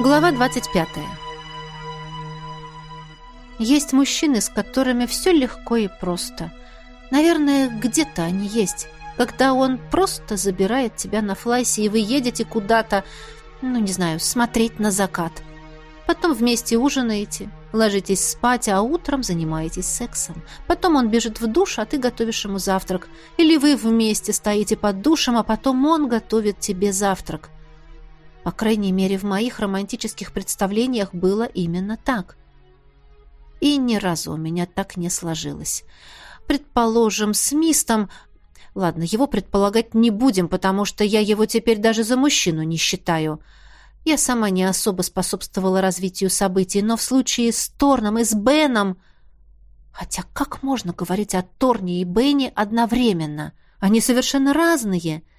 Глава 25. Есть мужчины, с которыми все легко и просто. Наверное, где-то они есть. Когда он просто забирает тебя на флайсе, и вы едете куда-то, ну, не знаю, смотреть на закат. Потом вместе ужинаете, ложитесь спать, а утром занимаетесь сексом. Потом он бежит в душ, а ты готовишь ему завтрак. Или вы вместе стоите под душем, а потом он готовит тебе завтрак. По крайней мере, в моих романтических представлениях было именно так. И ни разу у меня так не сложилось. Предположим, с Мистом... Ладно, его предполагать не будем, потому что я его теперь даже за мужчину не считаю. Я сама не особо способствовала развитию событий, но в случае с Торном и с Беном... Хотя как можно говорить о Торне и Бене одновременно? Они совершенно разные —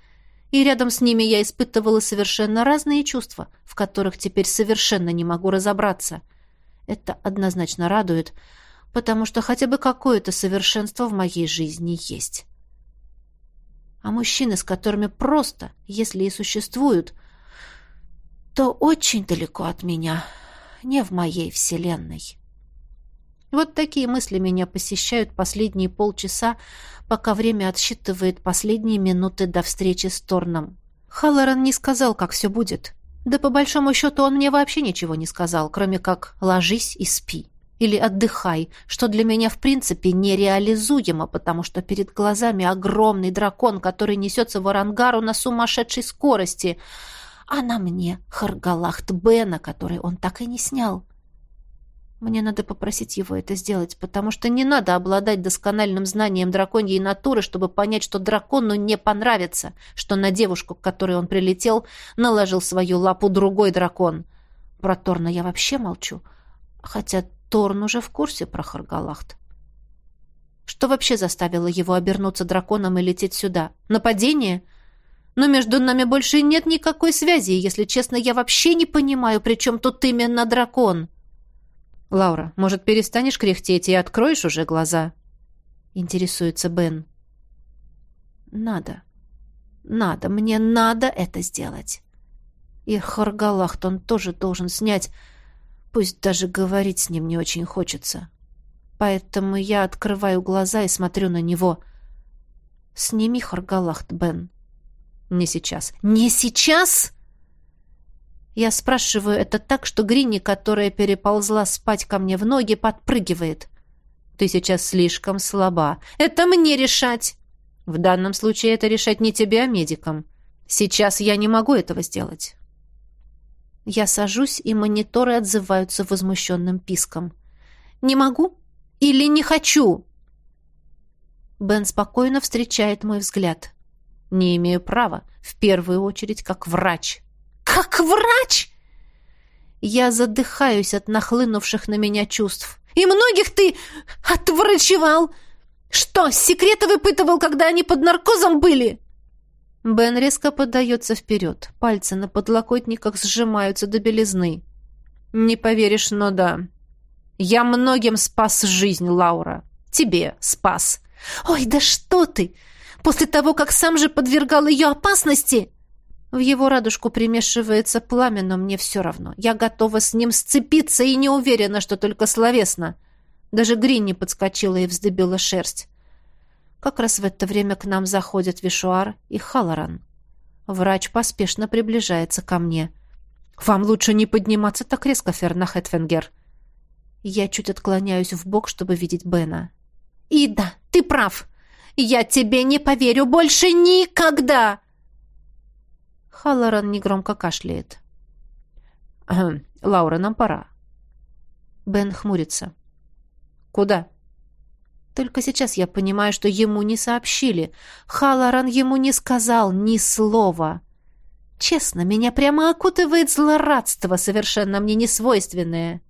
и рядом с ними я испытывала совершенно разные чувства, в которых теперь совершенно не могу разобраться. Это однозначно радует, потому что хотя бы какое-то совершенство в моей жизни есть. А мужчины, с которыми просто, если и существуют, то очень далеко от меня, не в моей вселенной. Вот такие мысли меня посещают последние полчаса, пока время отсчитывает последние минуты до встречи с Торном. Халлоран не сказал, как все будет. Да по большому счету он мне вообще ничего не сказал, кроме как «ложись и спи» или «отдыхай», что для меня в принципе нереализуемо, потому что перед глазами огромный дракон, который несется в Арангару на сумасшедшей скорости, а на мне Харгалахт Бена, который он так и не снял. Мне надо попросить его это сделать, потому что не надо обладать доскональным знанием драконьей натуры, чтобы понять, что дракону не понравится, что на девушку, к которой он прилетел, наложил свою лапу другой дракон. Про Торна я вообще молчу, хотя Торн уже в курсе про Харгалахт. Что вообще заставило его обернуться драконом и лететь сюда? Нападение? Но между нами больше нет никакой связи, если честно, я вообще не понимаю, при чем тут именно дракон». «Лаура, может, перестанешь кряхтеть и откроешь уже глаза?» Интересуется Бен. «Надо. Надо. Мне надо это сделать. И Харгалахт он тоже должен снять. Пусть даже говорить с ним не очень хочется. Поэтому я открываю глаза и смотрю на него. Сними Харгалахт, Бен». «Не сейчас». «Не сейчас?» Я спрашиваю это так, что Гринни, которая переползла спать ко мне в ноги, подпрыгивает. Ты сейчас слишком слаба. Это мне решать. В данном случае это решать не тебе, а медикам. Сейчас я не могу этого сделать. Я сажусь, и мониторы отзываются возмущенным писком. «Не могу? Или не хочу?» Бен спокойно встречает мой взгляд. «Не имею права, в первую очередь, как врач». «Как врач?» Я задыхаюсь от нахлынувших на меня чувств. «И многих ты отврачевал! Что, секреты выпытывал, когда они под наркозом были?» Бен резко подается вперед. Пальцы на подлокотниках сжимаются до белизны. «Не поверишь, но да. Я многим спас жизнь, Лаура. Тебе спас». «Ой, да что ты! После того, как сам же подвергал ее опасности!» В его радужку примешивается пламя, но мне все равно. Я готова с ним сцепиться и не уверена, что только словесно. Даже Гринни подскочила и вздыбила шерсть. Как раз в это время к нам заходят Вишуар и Халаран. Врач поспешно приближается ко мне. «Вам лучше не подниматься так резко, Ферна Хэтфенгер». Я чуть отклоняюсь в бок, чтобы видеть Бена. «Ида, ты прав! Я тебе не поверю больше никогда!» Халлоран негромко кашляет. «Лаура, нам пора». Бен хмурится. «Куда?» Только сейчас я понимаю, что ему не сообщили. Халлоран ему не сказал ни слова. Честно, меня прямо окутывает злорадство, совершенно мне несвойственное.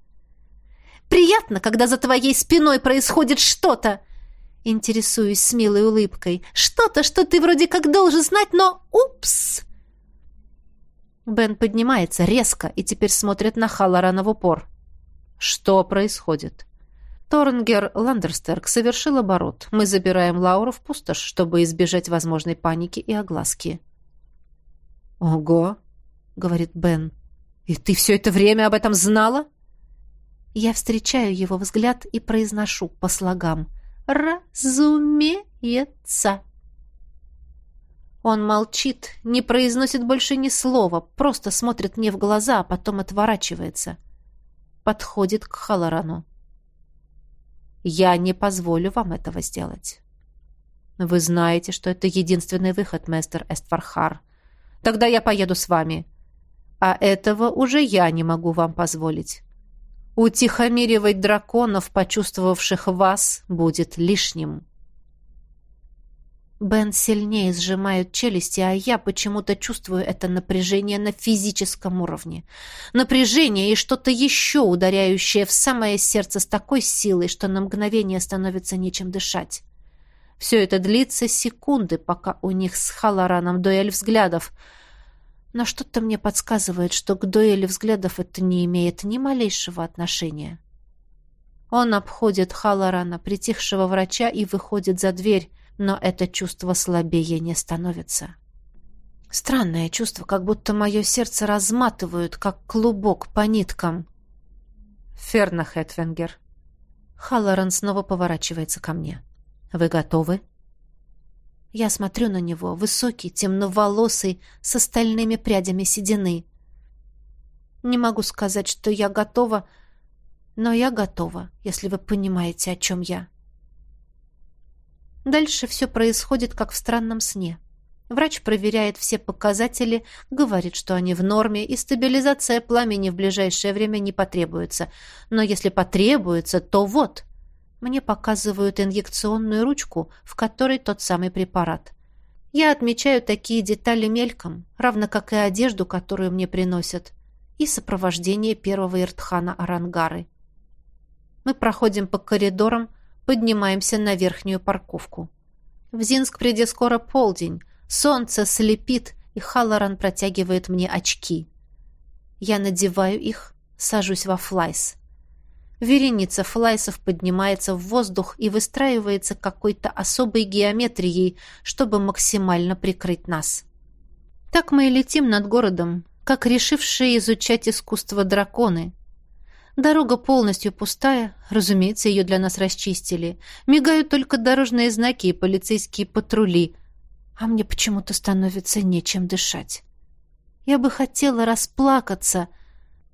«Приятно, когда за твоей спиной происходит что-то!» Интересуюсь с милой улыбкой. «Что-то, что ты вроде как должен знать, но... Упс!» Бен поднимается резко и теперь смотрит на Халлорана в упор. Что происходит? Торнгер Ландерстерк совершил оборот. Мы забираем Лауру в пустошь, чтобы избежать возможной паники и огласки. «Ого!» — говорит Бен. «И ты все это время об этом знала?» Я встречаю его взгляд и произношу по слогам. «Разумеется». Он молчит, не произносит больше ни слова, просто смотрит мне в глаза, а потом отворачивается. Подходит к Халарану. «Я не позволю вам этого сделать». «Вы знаете, что это единственный выход, мастер Эстфархар. Тогда я поеду с вами. А этого уже я не могу вам позволить. Утихомиривать драконов, почувствовавших вас, будет лишним». Бен сильнее сжимает челюсти, а я почему-то чувствую это напряжение на физическом уровне. Напряжение и что-то еще ударяющее в самое сердце с такой силой, что на мгновение становится нечем дышать. Все это длится секунды, пока у них с Халараном дуэль взглядов. Но что-то мне подсказывает, что к дуэли взглядов это не имеет ни малейшего отношения. Он обходит Халарана, притихшего врача, и выходит за дверь, но это чувство слабее не становится. Странное чувство, как будто мое сердце разматывают, как клубок по ниткам. Ферна Хэтвенгер. Халлоран снова поворачивается ко мне. Вы готовы? Я смотрю на него, высокий, темноволосый, с остальными прядями седины. Не могу сказать, что я готова, но я готова, если вы понимаете, о чем я. Дальше все происходит, как в странном сне. Врач проверяет все показатели, говорит, что они в норме, и стабилизация пламени в ближайшее время не потребуется. Но если потребуется, то вот. Мне показывают инъекционную ручку, в которой тот самый препарат. Я отмечаю такие детали мельком, равно как и одежду, которую мне приносят, и сопровождение первого Иртхана Арангары. Мы проходим по коридорам, поднимаемся на верхнюю парковку. В Зинск приди скоро полдень. Солнце слепит, и Халлоран протягивает мне очки. Я надеваю их, сажусь во флайс. Вереница флайсов поднимается в воздух и выстраивается какой-то особой геометрией, чтобы максимально прикрыть нас. Так мы и летим над городом, как решившие изучать искусство драконы, Дорога полностью пустая, разумеется, ее для нас расчистили. Мигают только дорожные знаки и полицейские патрули. А мне почему-то становится нечем дышать. Я бы хотела расплакаться,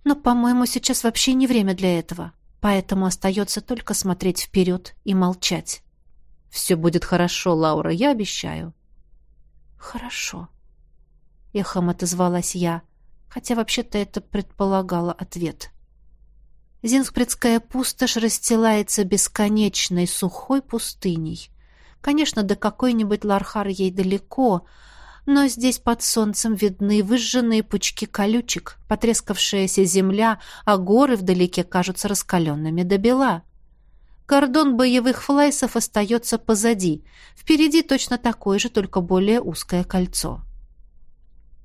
но, по-моему, сейчас вообще не время для этого. Поэтому остается только смотреть вперед и молчать. «Все будет хорошо, Лаура, я обещаю». «Хорошо», — эхом отозвалась я, хотя вообще-то это предполагало ответ. Зинскпредская пустошь расстилается бесконечной сухой пустыней. Конечно, до какой-нибудь Лархар ей далеко, но здесь под солнцем видны выжженные пучки колючек, потрескавшаяся земля, а горы вдалеке кажутся раскаленными до бела. Кордон боевых флайсов остается позади. Впереди точно такое же, только более узкое кольцо.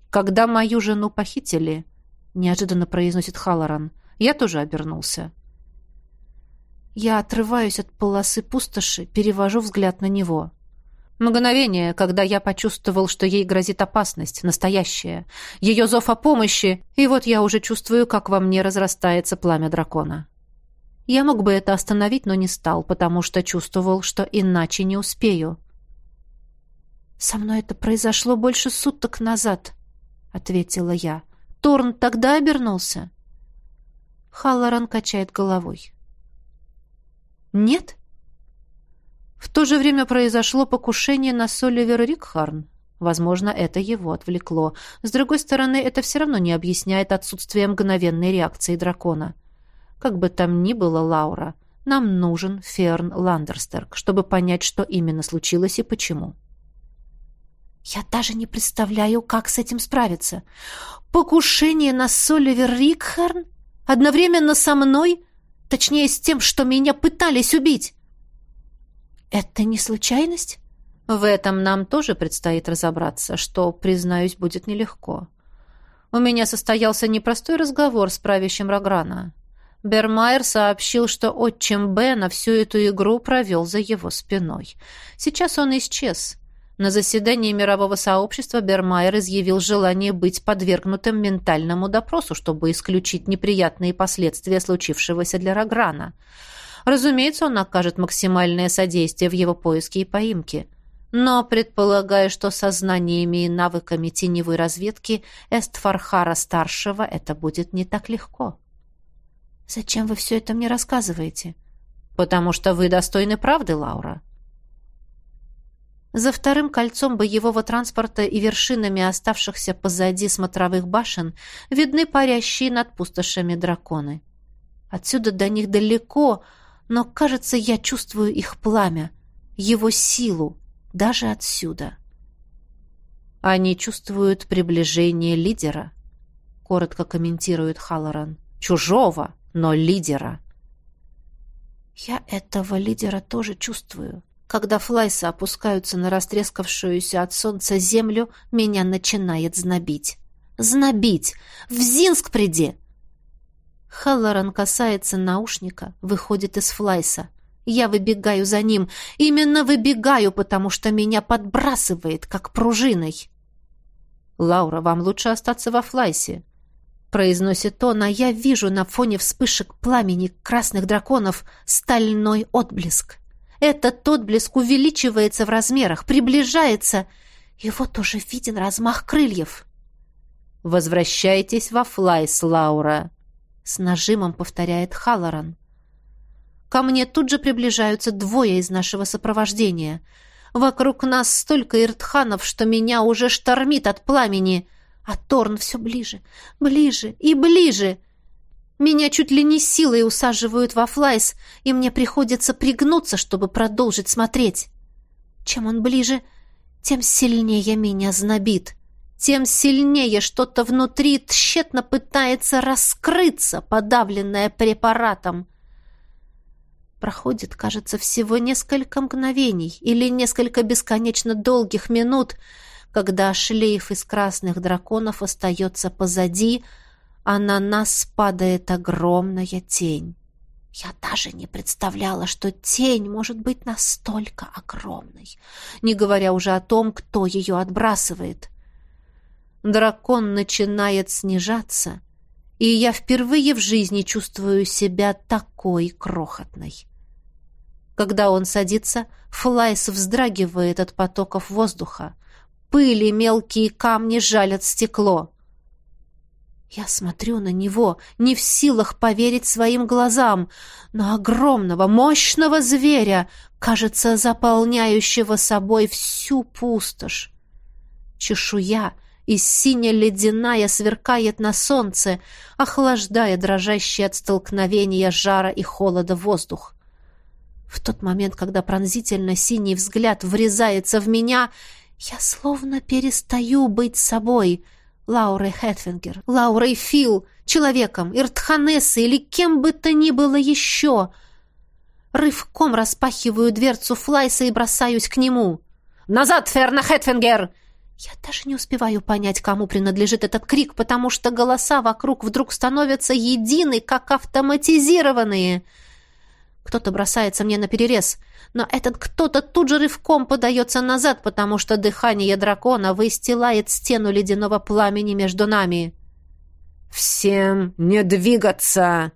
«Когда мою жену похитили», — неожиданно произносит Халлоран, я тоже обернулся. Я отрываюсь от полосы пустоши, перевожу взгляд на него. Мгновение, когда я почувствовал, что ей грозит опасность, настоящая. Ее зов о помощи, и вот я уже чувствую, как во мне разрастается пламя дракона. Я мог бы это остановить, но не стал, потому что чувствовал, что иначе не успею. «Со мной это произошло больше суток назад», — ответила я. «Торн тогда обернулся?» Халлоран качает головой. «Нет?» В то же время произошло покушение на Соливер Рикхарн. Возможно, это его отвлекло. С другой стороны, это все равно не объясняет отсутствие мгновенной реакции дракона. Как бы там ни было, Лаура, нам нужен Ферн Ландерстерк, чтобы понять, что именно случилось и почему. Я даже не представляю, как с этим справиться. Покушение на Соливер Рикхарн? Одновременно со мной, точнее, с тем, что меня пытались убить. Это не случайность? В этом нам тоже предстоит разобраться, что, признаюсь, будет нелегко. У меня состоялся непростой разговор с правящим Рограна. Бермайер сообщил, что отчим Бена всю эту игру провел за его спиной. Сейчас он исчез. На заседании мирового сообщества Бермайер изъявил желание быть подвергнутым ментальному допросу, чтобы исключить неприятные последствия случившегося для Рограна. Разумеется, он окажет максимальное содействие в его поиске и поимке. Но, предполагая, что со знаниями и навыками теневой разведки Эстфархара-старшего это будет не так легко. «Зачем вы все это мне рассказываете?» «Потому что вы достойны правды, Лаура». За вторым кольцом боевого транспорта и вершинами оставшихся позади смотровых башен видны парящие над пустошами драконы. Отсюда до них далеко, но, кажется, я чувствую их пламя, его силу, даже отсюда. Они чувствуют приближение лидера, коротко комментирует Халлоран. Чужого, но лидера. Я этого лидера тоже чувствую. Когда флайсы опускаются на растрескавшуюся от солнца землю, меня начинает знобить. Знобить! В Зинск приди! Халлоран касается наушника, выходит из флайса. Я выбегаю за ним. Именно выбегаю, потому что меня подбрасывает, как пружиной. «Лаура, вам лучше остаться во флайсе», — произносит он, а я вижу на фоне вспышек пламени красных драконов стальной отблеск. Этот отблеск увеличивается в размерах, приближается, и вот уже виден размах крыльев. «Возвращайтесь во Флайс, Лаура», — с нажимом повторяет Халлоран. Ко мне тут же приближаются двое из нашего сопровождения. Вокруг нас столько иртханов, что меня уже штормит от пламени, а Торн все ближе, ближе и ближе — меня чуть ли не силой усаживают во флайс, и мне приходится пригнуться, чтобы продолжить смотреть. Чем он ближе, тем сильнее меня знобит. Тем сильнее что-то внутри тщетно пытается раскрыться, подавленное препаратом. Проходит, кажется, всего несколько мгновений или несколько бесконечно долгих минут, когда шлейф из красных драконов остается позади, а на нас падает огромная тень. Я даже не представляла, что тень может быть настолько огромной, не говоря уже о том, кто ее отбрасывает. Дракон начинает снижаться, и я впервые в жизни чувствую себя такой крохотной. Когда он садится, Флайс вздрагивает от потоков воздуха. Пыли мелкие камни жалят стекло. Я смотрю на него, не в силах поверить своим глазам, на огромного, мощного зверя, кажется, заполняющего собой всю пустошь. Чешуя и сине-ледяная сверкает на солнце, охлаждая дрожащий от столкновения жара и холода воздух. В тот момент, когда пронзительно синий взгляд врезается в меня, я словно перестаю быть собой — Лаурой Хэтфингер, Лаурой Фил, человеком, Иртханессой или кем бы то ни было еще. Рывком распахиваю дверцу Флайса и бросаюсь к нему. «Назад, Ферна Хэтфингер!» Я даже не успеваю понять, кому принадлежит этот крик, потому что голоса вокруг вдруг становятся едины, как автоматизированные — кто-то бросается мне на перерез, но этот кто-то тут же рывком подается назад, потому что дыхание дракона выстилает стену ледяного пламени между нами. «Всем не двигаться!»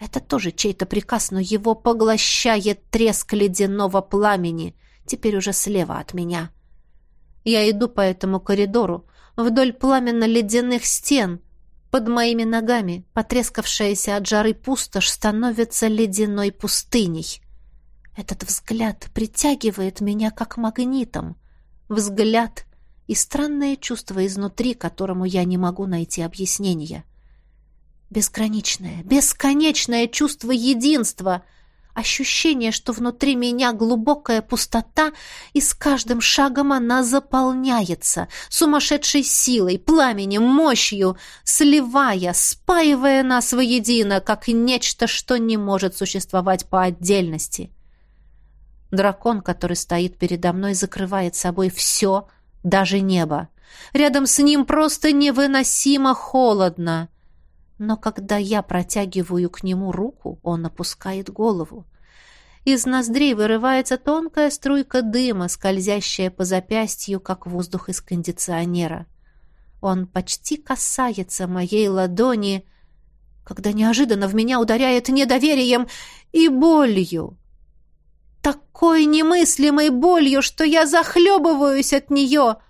Это тоже чей-то приказ, но его поглощает треск ледяного пламени, теперь уже слева от меня. Я иду по этому коридору, вдоль пламенно-ледяных стен — под моими ногами потрескавшаяся от жары пустошь становится ледяной пустыней. Этот взгляд притягивает меня как магнитом. Взгляд и странное чувство изнутри, которому я не могу найти объяснения. Безграничное, бесконечное чувство единства — Ощущение, что внутри меня глубокая пустота, и с каждым шагом она заполняется сумасшедшей силой, пламенем, мощью, сливая, спаивая нас воедино, как нечто, что не может существовать по отдельности. Дракон, который стоит передо мной, закрывает собой все, даже небо. Рядом с ним просто невыносимо холодно. Но когда я протягиваю к нему руку, он опускает голову. Из ноздрей вырывается тонкая струйка дыма, скользящая по запястью, как воздух из кондиционера. Он почти касается моей ладони, когда неожиданно в меня ударяет недоверием и болью. Такой немыслимой болью, что я захлебываюсь от нее —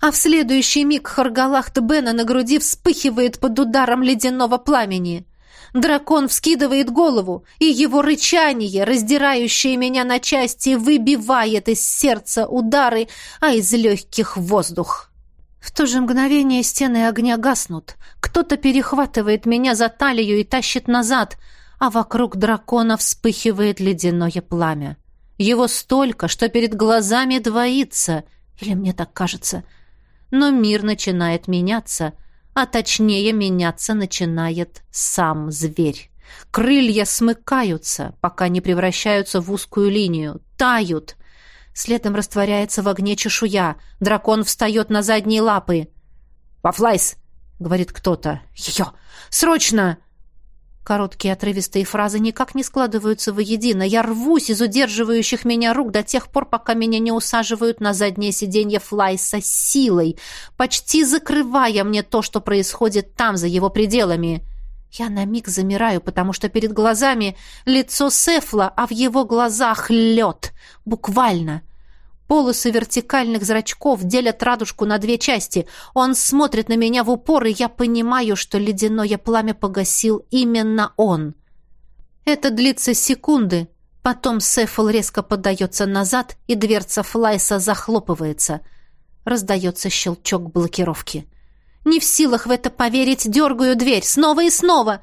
а в следующий миг Харгалахт Бена на груди вспыхивает под ударом ледяного пламени. Дракон вскидывает голову, и его рычание, раздирающее меня на части, выбивает из сердца удары, а из легких воздух. В то же мгновение стены огня гаснут. Кто-то перехватывает меня за талию и тащит назад, а вокруг дракона вспыхивает ледяное пламя. Его столько, что перед глазами двоится, или мне так кажется — но мир начинает меняться, а точнее меняться начинает сам зверь. Крылья смыкаются, пока не превращаются в узкую линию, тают. Следом растворяется в огне чешуя. Дракон встает на задние лапы. «Вафлайс!» — говорит кто-то. «Ее! Срочно!» Короткие отрывистые фразы никак не складываются воедино. Я рвусь из удерживающих меня рук до тех пор, пока меня не усаживают на заднее сиденье Флайса силой, почти закрывая мне то, что происходит там, за его пределами. Я на миг замираю, потому что перед глазами лицо Сефла, а в его глазах лед. Буквально. Полосы вертикальных зрачков делят радужку на две части. Он смотрит на меня в упор, и я понимаю, что ледяное пламя погасил именно он. Это длится секунды. Потом Сефл резко поддается назад, и дверца Флайса захлопывается. Раздается щелчок блокировки. Не в силах в это поверить, дергаю дверь снова и снова.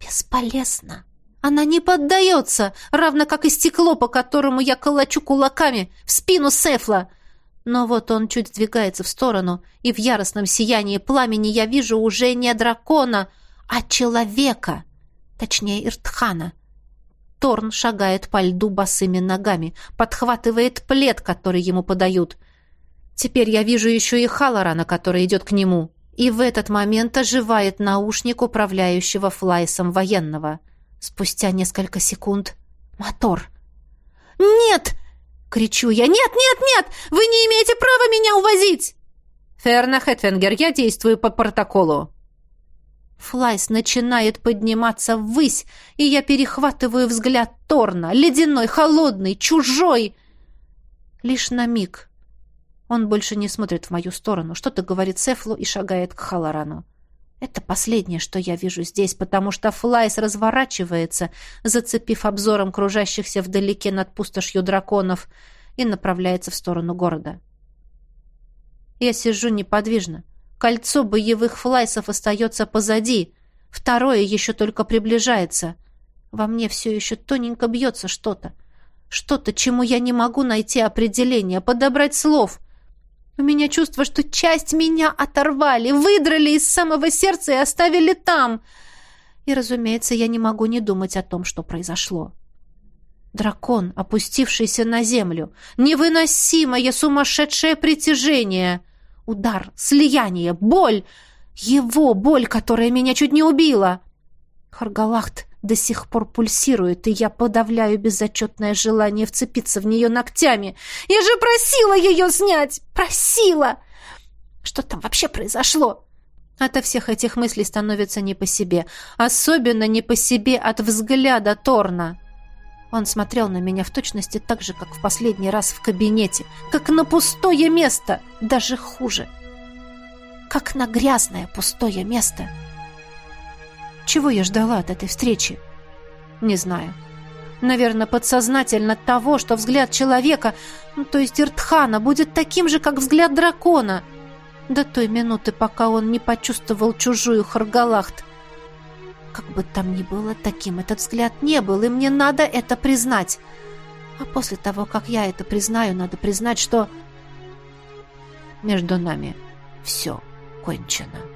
Бесполезно. Она не поддается, равно как и стекло, по которому я колочу кулаками, в спину Сефла. Но вот он чуть сдвигается в сторону, и в яростном сиянии пламени я вижу уже не дракона, а человека, точнее Иртхана. Торн шагает по льду босыми ногами, подхватывает плед, который ему подают. Теперь я вижу еще и Халарана, который идет к нему, и в этот момент оживает наушник управляющего флайсом военного — Спустя несколько секунд мотор. «Нет!» — кричу я. «Нет, нет, нет! Вы не имеете права меня увозить!» «Ферна Хэтвенгер, я действую по протоколу». Флайс начинает подниматься ввысь, и я перехватываю взгляд Торна, ледяной, холодный, чужой. Лишь на миг. Он больше не смотрит в мою сторону, что-то говорит Сефлу и шагает к Халарану. Это последнее, что я вижу здесь, потому что Флайс разворачивается, зацепив обзором кружащихся вдалеке над пустошью драконов, и направляется в сторону города. Я сижу неподвижно. Кольцо боевых флайсов остается позади. Второе еще только приближается. Во мне все еще тоненько бьется что-то. Что-то, чему я не могу найти определение, подобрать слов. У меня чувство, что часть меня оторвали, выдрали из самого сердца и оставили там. И, разумеется, я не могу не думать о том, что произошло. Дракон, опустившийся на землю. Невыносимое сумасшедшее притяжение. Удар, слияние, боль. Его боль, которая меня чуть не убила. Харгалахт до сих пор пульсирует, и я подавляю безотчетное желание вцепиться в нее ногтями. Я же просила ее снять! Просила! Что там вообще произошло? Ото всех этих мыслей становится не по себе. Особенно не по себе от взгляда Торна. Он смотрел на меня в точности так же, как в последний раз в кабинете. Как на пустое место. Даже хуже. Как на грязное пустое место. — чего я ждала от этой встречи? Не знаю. Наверное, подсознательно того, что взгляд человека, ну, то есть Иртхана, будет таким же, как взгляд дракона. До той минуты, пока он не почувствовал чужую Харгалахт. Как бы там ни было, таким этот взгляд не был, и мне надо это признать. А после того, как я это признаю, надо признать, что между нами все кончено.